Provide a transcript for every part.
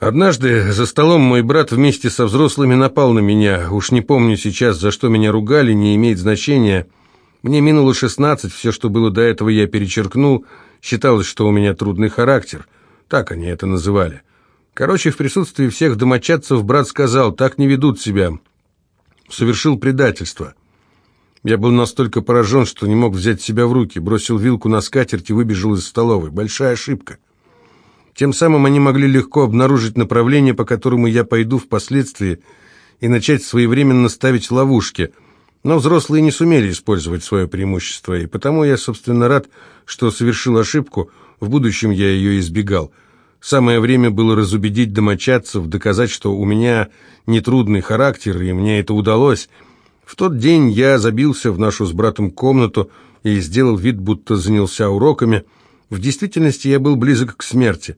Однажды за столом мой брат вместе со взрослыми напал на меня. Уж не помню сейчас, за что меня ругали, не имеет значения. Мне минуло шестнадцать, все, что было до этого, я перечеркнул. Считалось, что у меня трудный характер. Так они это называли. Короче, в присутствии всех домочадцев брат сказал, так не ведут себя. Совершил предательство. Я был настолько поражен, что не мог взять себя в руки, бросил вилку на скатерть и выбежал из столовой. Большая ошибка. Тем самым они могли легко обнаружить направление, по которому я пойду впоследствии, и начать своевременно ставить ловушки. Но взрослые не сумели использовать свое преимущество, и потому я, собственно, рад, что совершил ошибку, в будущем я ее избегал. Самое время было разубедить домочадцев, доказать, что у меня нетрудный характер, и мне это удалось. В тот день я забился в нашу с братом комнату и сделал вид, будто занялся уроками. В действительности я был близок к смерти.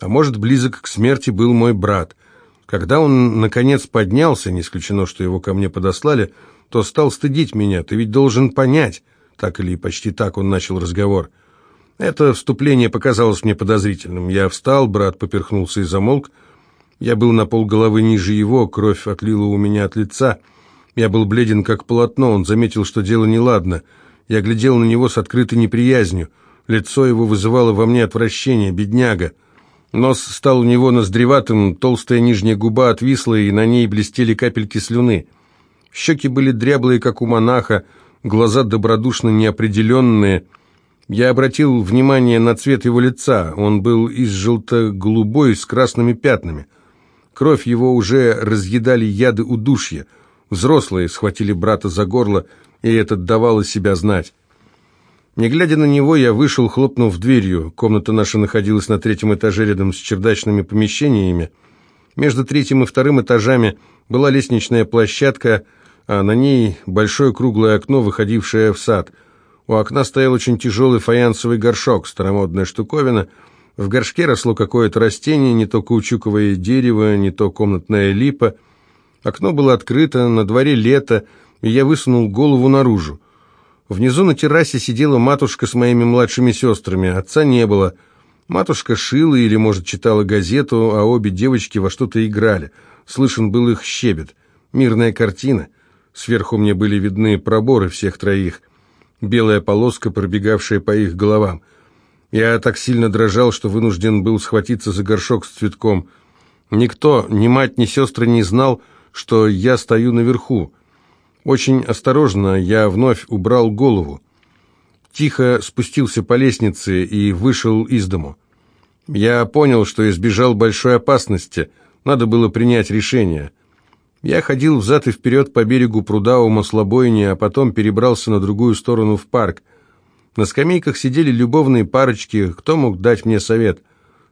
А может, близок к смерти был мой брат. Когда он, наконец, поднялся, не исключено, что его ко мне подослали, то стал стыдить меня. Ты ведь должен понять. Так или почти так он начал разговор. Это вступление показалось мне подозрительным. Я встал, брат поперхнулся и замолк. Я был на полголовы ниже его, кровь отлила у меня от лица. Я был бледен, как полотно, он заметил, что дело неладно. Я глядел на него с открытой неприязнью. Лицо его вызывало во мне отвращение, бедняга. Нос стал у него ноздреватым, толстая нижняя губа отвисла, и на ней блестели капельки слюны. Щеки были дряблые, как у монаха, глаза добродушно неопределенные. Я обратил внимание на цвет его лица. Он был из желто-голубой с красными пятнами. Кровь его уже разъедали яды удушья. Взрослые схватили брата за горло, и это давало себя знать. Не глядя на него, я вышел, хлопнув дверью. Комната наша находилась на третьем этаже рядом с чердачными помещениями. Между третьим и вторым этажами была лестничная площадка, а на ней большое круглое окно, выходившее в сад. У окна стоял очень тяжелый фаянсовый горшок, старомодная штуковина. В горшке росло какое-то растение, не то каучуковое дерево, не то комнатная липа. Окно было открыто, на дворе лето, и я высунул голову наружу. Внизу на террасе сидела матушка с моими младшими сестрами, отца не было. Матушка шила или, может, читала газету, а обе девочки во что-то играли. Слышен был их щебет. Мирная картина. Сверху мне были видны проборы всех троих. Белая полоска, пробегавшая по их головам. Я так сильно дрожал, что вынужден был схватиться за горшок с цветком. Никто, ни мать, ни сестры не знал, что я стою наверху. Очень осторожно я вновь убрал голову. Тихо спустился по лестнице и вышел из дому. Я понял, что избежал большой опасности. Надо было принять решение. Я ходил взад и вперед по берегу пруда у маслобойни, а потом перебрался на другую сторону в парк. На скамейках сидели любовные парочки, кто мог дать мне совет?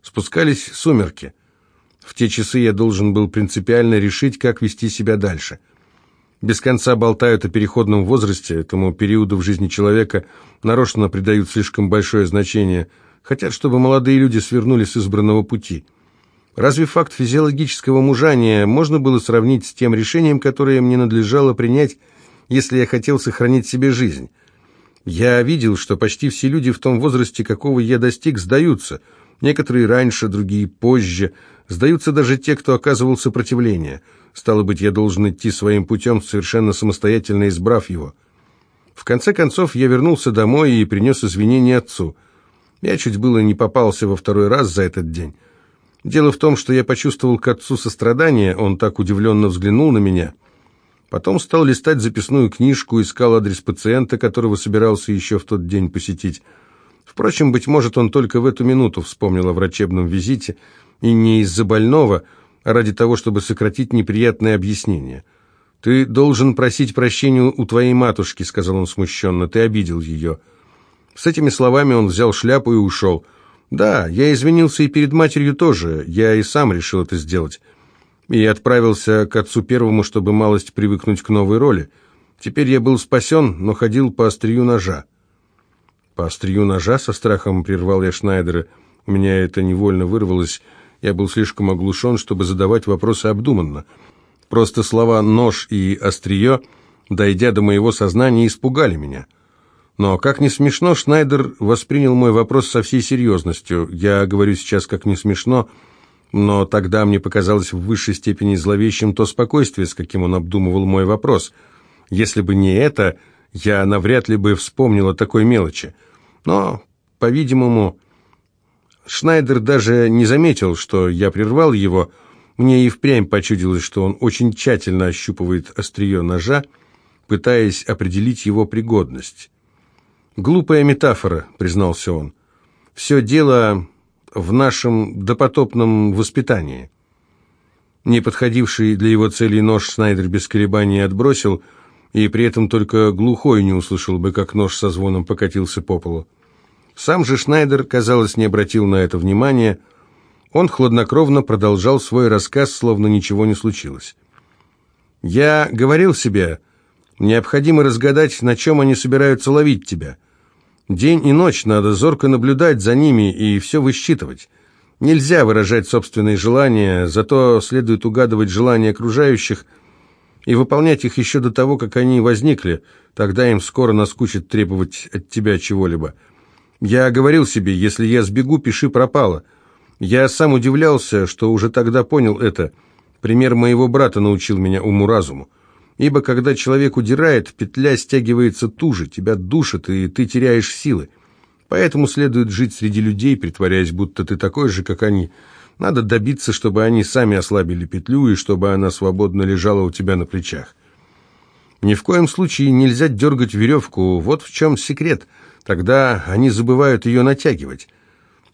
Спускались сумерки. В те часы я должен был принципиально решить, как вести себя дальше – без конца болтают о переходном возрасте, этому периоду в жизни человека нарочно придают слишком большое значение, хотят, чтобы молодые люди свернули с избранного пути. Разве факт физиологического мужания можно было сравнить с тем решением, которое мне надлежало принять, если я хотел сохранить себе жизнь? Я видел, что почти все люди в том возрасте, какого я достиг, сдаются. Некоторые раньше, другие позже. Сдаются даже те, кто оказывал сопротивление – Стало быть, я должен идти своим путем, совершенно самостоятельно избрав его. В конце концов, я вернулся домой и принес извинения отцу. Я чуть было не попался во второй раз за этот день. Дело в том, что я почувствовал к отцу сострадание, он так удивленно взглянул на меня. Потом стал листать записную книжку, искал адрес пациента, которого собирался еще в тот день посетить. Впрочем, быть может, он только в эту минуту вспомнил о врачебном визите, и не из-за больного, ради того, чтобы сократить неприятное объяснение. «Ты должен просить прощения у твоей матушки», — сказал он смущенно, — «ты обидел ее». С этими словами он взял шляпу и ушел. «Да, я извинился и перед матерью тоже, я и сам решил это сделать». И отправился к отцу первому, чтобы малость привыкнуть к новой роли. Теперь я был спасен, но ходил по острию ножа. «По острию ножа?» — со страхом прервал я Шнайдера. У меня это невольно вырвалось — я был слишком оглушен, чтобы задавать вопросы обдуманно. Просто слова «нож» и «острие», дойдя до моего сознания, испугали меня. Но, как ни смешно, Шнайдер воспринял мой вопрос со всей серьезностью. Я говорю сейчас как не смешно, Но тогда мне показалось в высшей степени зловещим то спокойствие, с каким он обдумывал мой вопрос. Если бы не это, я навряд ли бы вспомнил о такой мелочи. Но, по-видимому, Шнайдер даже не заметил, что я прервал его. Мне и впрямь почудилось, что он очень тщательно ощупывает острие ножа, пытаясь определить его пригодность. «Глупая метафора», — признался он. «Все дело в нашем допотопном воспитании». Не подходивший для его целей нож Шнайдер без колебаний отбросил, и при этом только глухой не услышал бы, как нож со звоном покатился по полу. Сам же Шнайдер, казалось, не обратил на это внимания. Он хладнокровно продолжал свой рассказ, словно ничего не случилось. «Я говорил себе, необходимо разгадать, на чем они собираются ловить тебя. День и ночь надо зорко наблюдать за ними и все высчитывать. Нельзя выражать собственные желания, зато следует угадывать желания окружающих и выполнять их еще до того, как они возникли, тогда им скоро наскучит требовать от тебя чего-либо. Я говорил себе, если я сбегу, пиши пропало. Я сам удивлялся, что уже тогда понял это. Пример моего брата научил меня уму-разуму. Ибо когда человек удирает, петля стягивается туже, тебя душит, и ты теряешь силы. Поэтому следует жить среди людей, притворяясь, будто ты такой же, как они. Надо добиться, чтобы они сами ослабили петлю, и чтобы она свободно лежала у тебя на плечах. Ни в коем случае нельзя дергать веревку, вот в чем секрет. Тогда они забывают ее натягивать.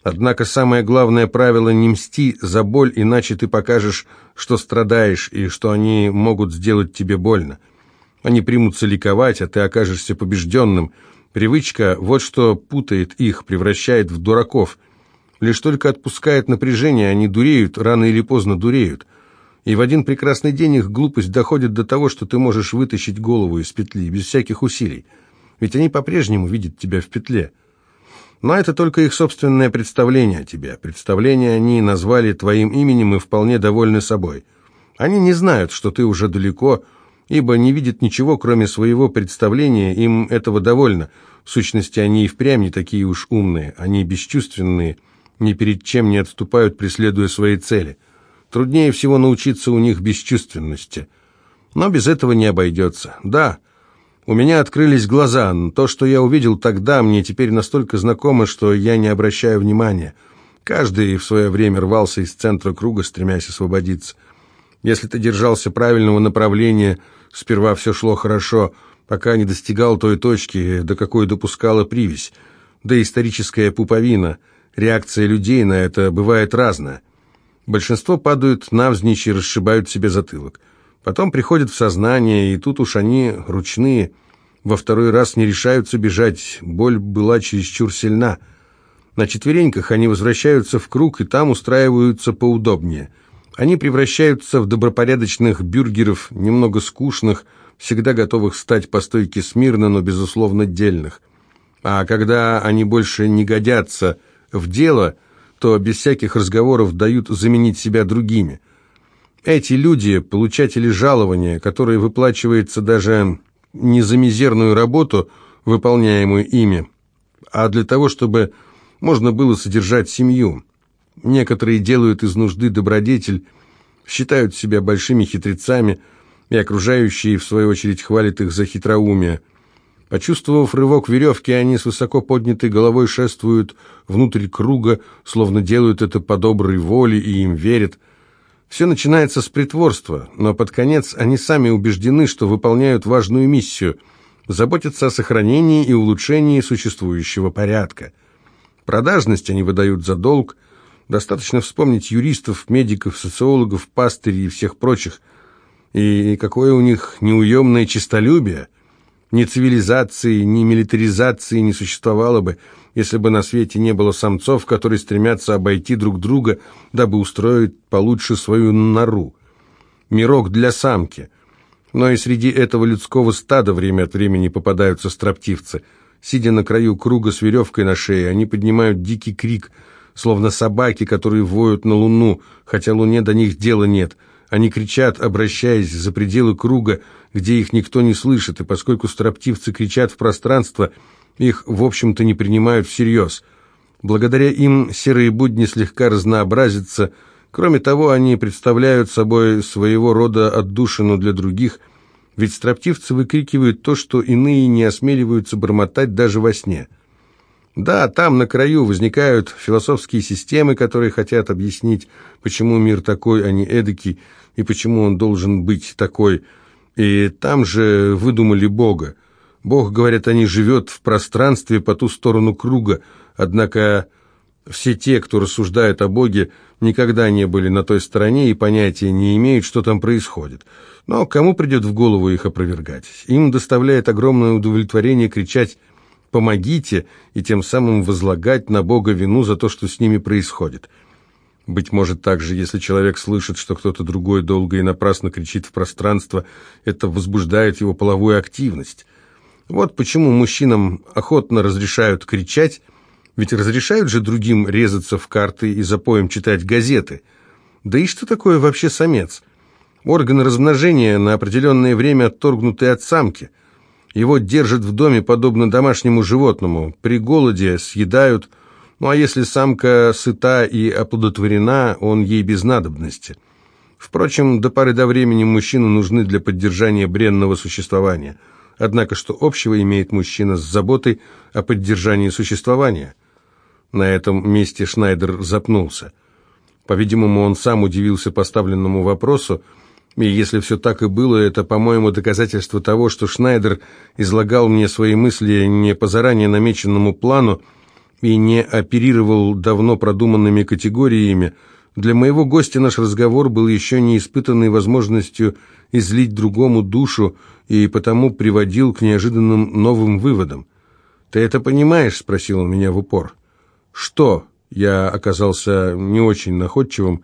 Однако самое главное правило – не мсти за боль, иначе ты покажешь, что страдаешь и что они могут сделать тебе больно. Они примутся ликовать, а ты окажешься побежденным. Привычка – вот что путает их, превращает в дураков. Лишь только отпускает напряжение, они дуреют, рано или поздно дуреют. И в один прекрасный день их глупость доходит до того, что ты можешь вытащить голову из петли, без всяких усилий. Ведь они по-прежнему видят тебя в петле – но это только их собственное представление о тебе. Представление они назвали твоим именем и вполне довольны собой. Они не знают, что ты уже далеко, ибо не видят ничего, кроме своего представления, им этого довольно. В сущности, они и впрямь не такие уж умные, они бесчувственные, ни перед чем не отступают, преследуя свои цели. Труднее всего научиться у них бесчувственности. Но без этого не обойдется. Да, у меня открылись глаза, то, что я увидел тогда, мне теперь настолько знакомо, что я не обращаю внимания. Каждый в свое время рвался из центра круга, стремясь освободиться. Если ты держался правильного направления, сперва все шло хорошо, пока не достигал той точки, до какой допускала привязь. Да историческая пуповина, реакция людей на это бывает разная. Большинство падают навзничь и расшибают себе затылок. Потом приходят в сознание, и тут уж они ручные. Во второй раз не решаются бежать, боль была чересчур сильна. На четвереньках они возвращаются в круг и там устраиваются поудобнее. Они превращаются в добропорядочных бюргеров, немного скучных, всегда готовых стать по стойке смирно, но, безусловно, дельных. А когда они больше не годятся в дело, то без всяких разговоров дают заменить себя другими – эти люди – получатели жалования, которое выплачивается даже не за мизерную работу, выполняемую ими, а для того, чтобы можно было содержать семью. Некоторые делают из нужды добродетель, считают себя большими хитрецами, и окружающие, в свою очередь, хвалят их за хитроумие. Почувствовав рывок веревки, они с высоко поднятой головой шествуют внутрь круга, словно делают это по доброй воле и им верят – все начинается с притворства, но под конец они сами убеждены, что выполняют важную миссию – заботятся о сохранении и улучшении существующего порядка. Продажность они выдают за долг. Достаточно вспомнить юристов, медиков, социологов, пастырей и всех прочих. И какое у них неуемное честолюбие – ни цивилизации, ни милитаризации не существовало бы, если бы на свете не было самцов, которые стремятся обойти друг друга, дабы устроить получше свою нору. Мирок для самки. Но и среди этого людского стада время от времени попадаются строптивцы. Сидя на краю круга с веревкой на шее, они поднимают дикий крик, словно собаки, которые воют на луну, хотя луне до них дела нет – они кричат, обращаясь за пределы круга, где их никто не слышит, и поскольку строптивцы кричат в пространство, их, в общем-то, не принимают всерьез. Благодаря им серые будни слегка разнообразятся, Кроме того, они представляют собой своего рода отдушину для других, ведь строптивцы выкрикивают то, что иные не осмеливаются бормотать даже во сне. Да, там на краю возникают философские системы, которые хотят объяснить, почему мир такой, а не эдакий, и почему он должен быть такой. И там же выдумали Бога. Бог, говорят они, живет в пространстве по ту сторону круга, однако все те, кто рассуждает о Боге, никогда не были на той стороне и понятия не имеют, что там происходит. Но кому придет в голову их опровергать? Им доставляет огромное удовлетворение кричать «помогите» и тем самым возлагать на Бога вину за то, что с ними происходит. Быть может также, если человек слышит, что кто-то другой долго и напрасно кричит в пространство, это возбуждает его половую активность. Вот почему мужчинам охотно разрешают кричать, ведь разрешают же другим резаться в карты и запоем читать газеты. Да и что такое вообще самец? Органы размножения на определенное время отторгнуты от самки. Его держат в доме подобно домашнему животному. При голоде съедают, ну а если самка сыта и оплодотворена, он ей без надобности. Впрочем, до поры до времени мужчины нужны для поддержания бренного существования. Однако что общего имеет мужчина с заботой о поддержании существования? На этом месте Шнайдер запнулся. По-видимому, он сам удивился поставленному вопросу, и если все так и было, это, по-моему, доказательство того, что Шнайдер излагал мне свои мысли не по заранее намеченному плану и не оперировал давно продуманными категориями. Для моего гостя наш разговор был еще не испытанной возможностью излить другому душу и потому приводил к неожиданным новым выводам. «Ты это понимаешь?» – спросил он меня в упор. «Что?» Я оказался не очень находчивым.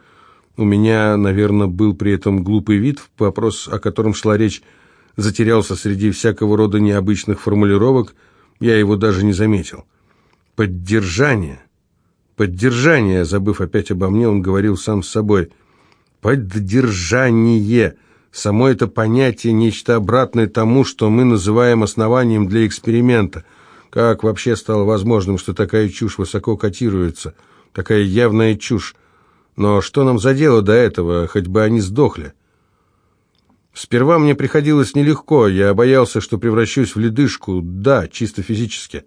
У меня, наверное, был при этом глупый вид. Вопрос, о котором шла речь, затерялся среди всякого рода необычных формулировок. Я его даже не заметил. «Поддержание». «Поддержание», забыв опять обо мне, он говорил сам с собой. «Поддержание». Само это понятие – нечто обратное тому, что мы называем основанием для эксперимента – как вообще стало возможным, что такая чушь высоко котируется? Такая явная чушь. Но что нам за дело до этого, хоть бы они сдохли? Сперва мне приходилось нелегко, я боялся, что превращусь в ледышку, да, чисто физически.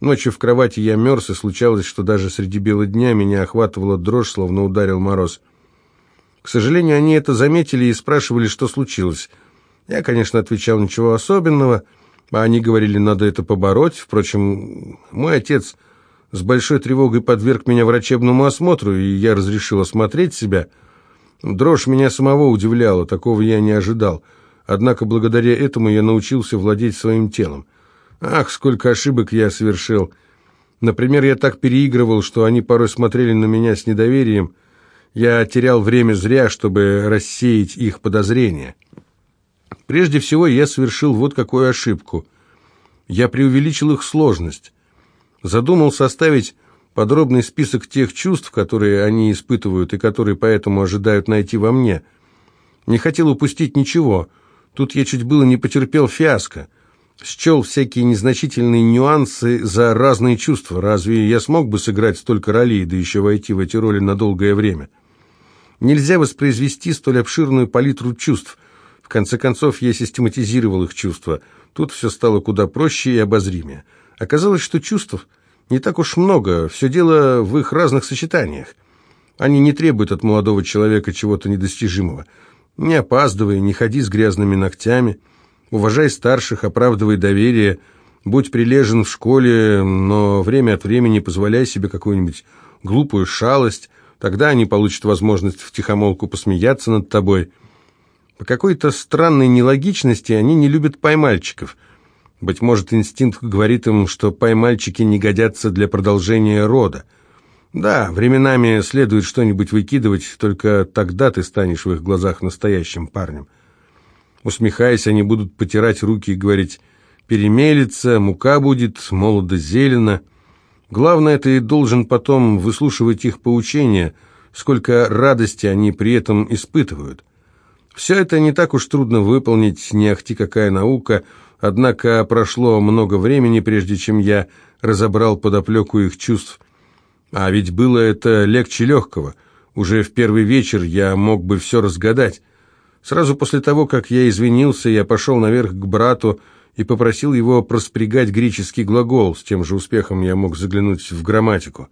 Ночью в кровати я мерз, и случалось, что даже среди бела дня меня охватывала дрожь, словно ударил мороз. К сожалению, они это заметили и спрашивали, что случилось. Я, конечно, отвечал ничего особенного – а они говорили, надо это побороть. Впрочем, мой отец с большой тревогой подверг меня врачебному осмотру, и я разрешил осмотреть себя. Дрожь меня самого удивляла, такого я не ожидал. Однако благодаря этому я научился владеть своим телом. Ах, сколько ошибок я совершил. Например, я так переигрывал, что они порой смотрели на меня с недоверием. Я терял время зря, чтобы рассеять их подозрения. Прежде всего, я совершил вот какую ошибку. Я преувеличил их сложность. Задумал составить подробный список тех чувств, которые они испытывают и которые поэтому ожидают найти во мне. Не хотел упустить ничего. Тут я чуть было не потерпел фиаско. Счел всякие незначительные нюансы за разные чувства. Разве я смог бы сыграть столько ролей, да еще войти в эти роли на долгое время? Нельзя воспроизвести столь обширную палитру чувств – конце концов, я систематизировал их чувства. Тут все стало куда проще и обозримее. Оказалось, что чувств не так уж много, все дело в их разных сочетаниях. Они не требуют от молодого человека чего-то недостижимого. Не опаздывай, не ходи с грязными ногтями, уважай старших, оправдывай доверие, будь прилежен в школе, но время от времени позволяй себе какую-нибудь глупую шалость, тогда они получат возможность втихомолку посмеяться над тобой – по какой-то странной нелогичности они не любят поймальчиков. Быть может, инстинкт говорит им, что поймальчики не годятся для продолжения рода. Да, временами следует что-нибудь выкидывать, только тогда ты станешь в их глазах настоящим парнем. Усмехаясь, они будут потирать руки и говорить «перемелится, мука будет, молодо зелено». Главное, ты должен потом выслушивать их поучения, сколько радости они при этом испытывают. Все это не так уж трудно выполнить, не ахти какая наука, однако прошло много времени, прежде чем я разобрал подоплеку их чувств. А ведь было это легче легкого. Уже в первый вечер я мог бы все разгадать. Сразу после того, как я извинился, я пошел наверх к брату и попросил его проспрягать греческий глагол. С тем же успехом я мог заглянуть в грамматику.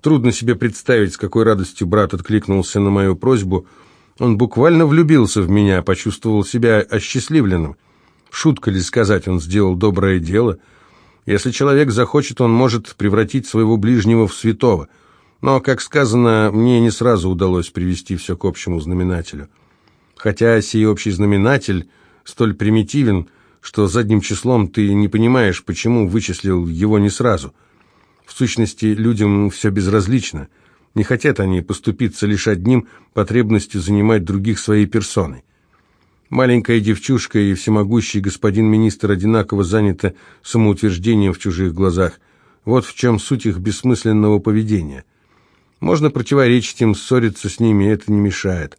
Трудно себе представить, с какой радостью брат откликнулся на мою просьбу. Он буквально влюбился в меня, почувствовал себя осчастливленным. Шутка ли сказать, он сделал доброе дело. Если человек захочет, он может превратить своего ближнего в святого. Но, как сказано, мне не сразу удалось привести все к общему знаменателю. Хотя сей общий знаменатель столь примитивен, что задним числом ты не понимаешь, почему вычислил его не сразу. В сущности, людям все безразлично. Не хотят они поступиться лишь одним потребностью занимать других своей персоной. Маленькая девчушка и всемогущий господин министр одинаково заняты самоутверждением в чужих глазах. Вот в чем суть их бессмысленного поведения. Можно противоречить им, ссориться с ними, это не мешает.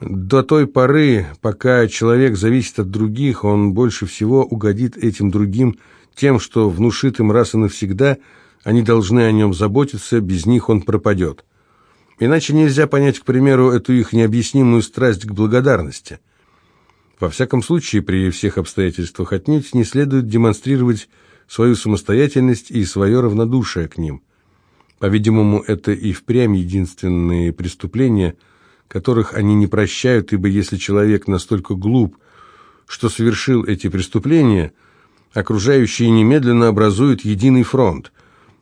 До той поры, пока человек зависит от других, он больше всего угодит этим другим тем, что внушит им раз и навсегда, они должны о нем заботиться, без них он пропадет. Иначе нельзя понять, к примеру, эту их необъяснимую страсть к благодарности. Во всяком случае, при всех обстоятельствах отнюдь не следует демонстрировать свою самостоятельность и свое равнодушие к ним. По-видимому, это и впрямь единственные преступления, которых они не прощают, ибо если человек настолько глуп, что совершил эти преступления, окружающие немедленно образуют единый фронт.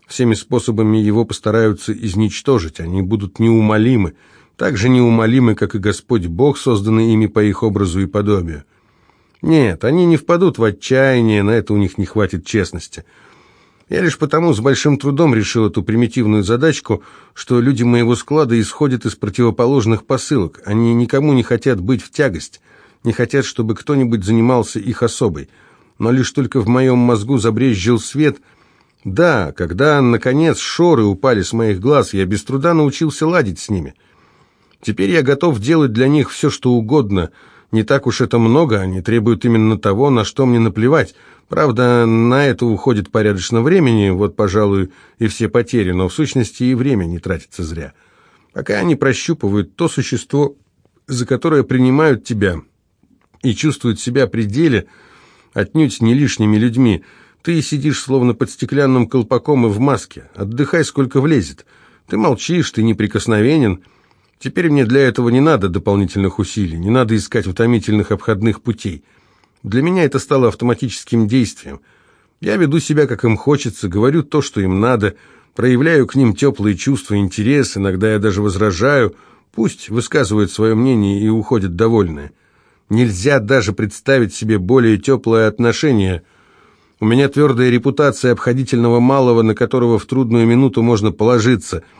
Всеми способами его постараются изничтожить, они будут неумолимы, так же неумолимы, как и Господь Бог, созданный ими по их образу и подобию. Нет, они не впадут в отчаяние, на это у них не хватит честности. Я лишь потому с большим трудом решил эту примитивную задачку, что люди моего склада исходят из противоположных посылок. Они никому не хотят быть в тягость, не хотят, чтобы кто-нибудь занимался их особой. Но лишь только в моем мозгу забрезжил свет – да, когда, наконец, шоры упали с моих глаз, я без труда научился ладить с ними. Теперь я готов делать для них все, что угодно. Не так уж это много, они требуют именно того, на что мне наплевать. Правда, на это уходит порядочно времени, вот, пожалуй, и все потери, но в сущности и время не тратится зря. Пока они прощупывают то существо, за которое принимают тебя, и чувствуют себя при деле, отнюдь не лишними людьми, ты сидишь словно под стеклянным колпаком и в маске, отдыхай сколько влезет. Ты молчишь, ты неприкосновенен, Теперь мне для этого не надо дополнительных усилий, не надо искать утомительных обходных путей. Для меня это стало автоматическим действием. Я веду себя, как им хочется, говорю то, что им надо, проявляю к ним теплые чувства, интерес, иногда я даже возражаю, пусть высказывают свое мнение и уходят довольные. Нельзя даже представить себе более теплое отношение. У меня твердая репутация обходительного малого, на которого в трудную минуту можно положиться –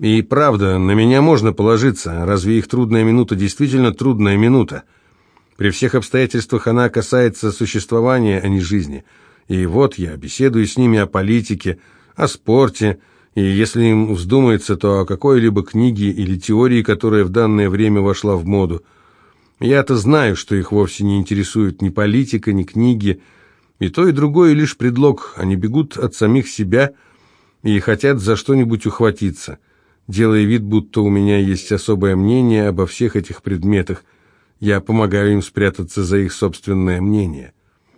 и правда, на меня можно положиться. Разве их трудная минута действительно трудная минута? При всех обстоятельствах она касается существования, а не жизни. И вот я беседую с ними о политике, о спорте, и если им вздумается, то о какой-либо книге или теории, которая в данное время вошла в моду. Я-то знаю, что их вовсе не интересует ни политика, ни книги, и то, и другое лишь предлог. Они бегут от самих себя и хотят за что-нибудь ухватиться делая вид, будто у меня есть особое мнение обо всех этих предметах. Я помогаю им спрятаться за их собственное мнение.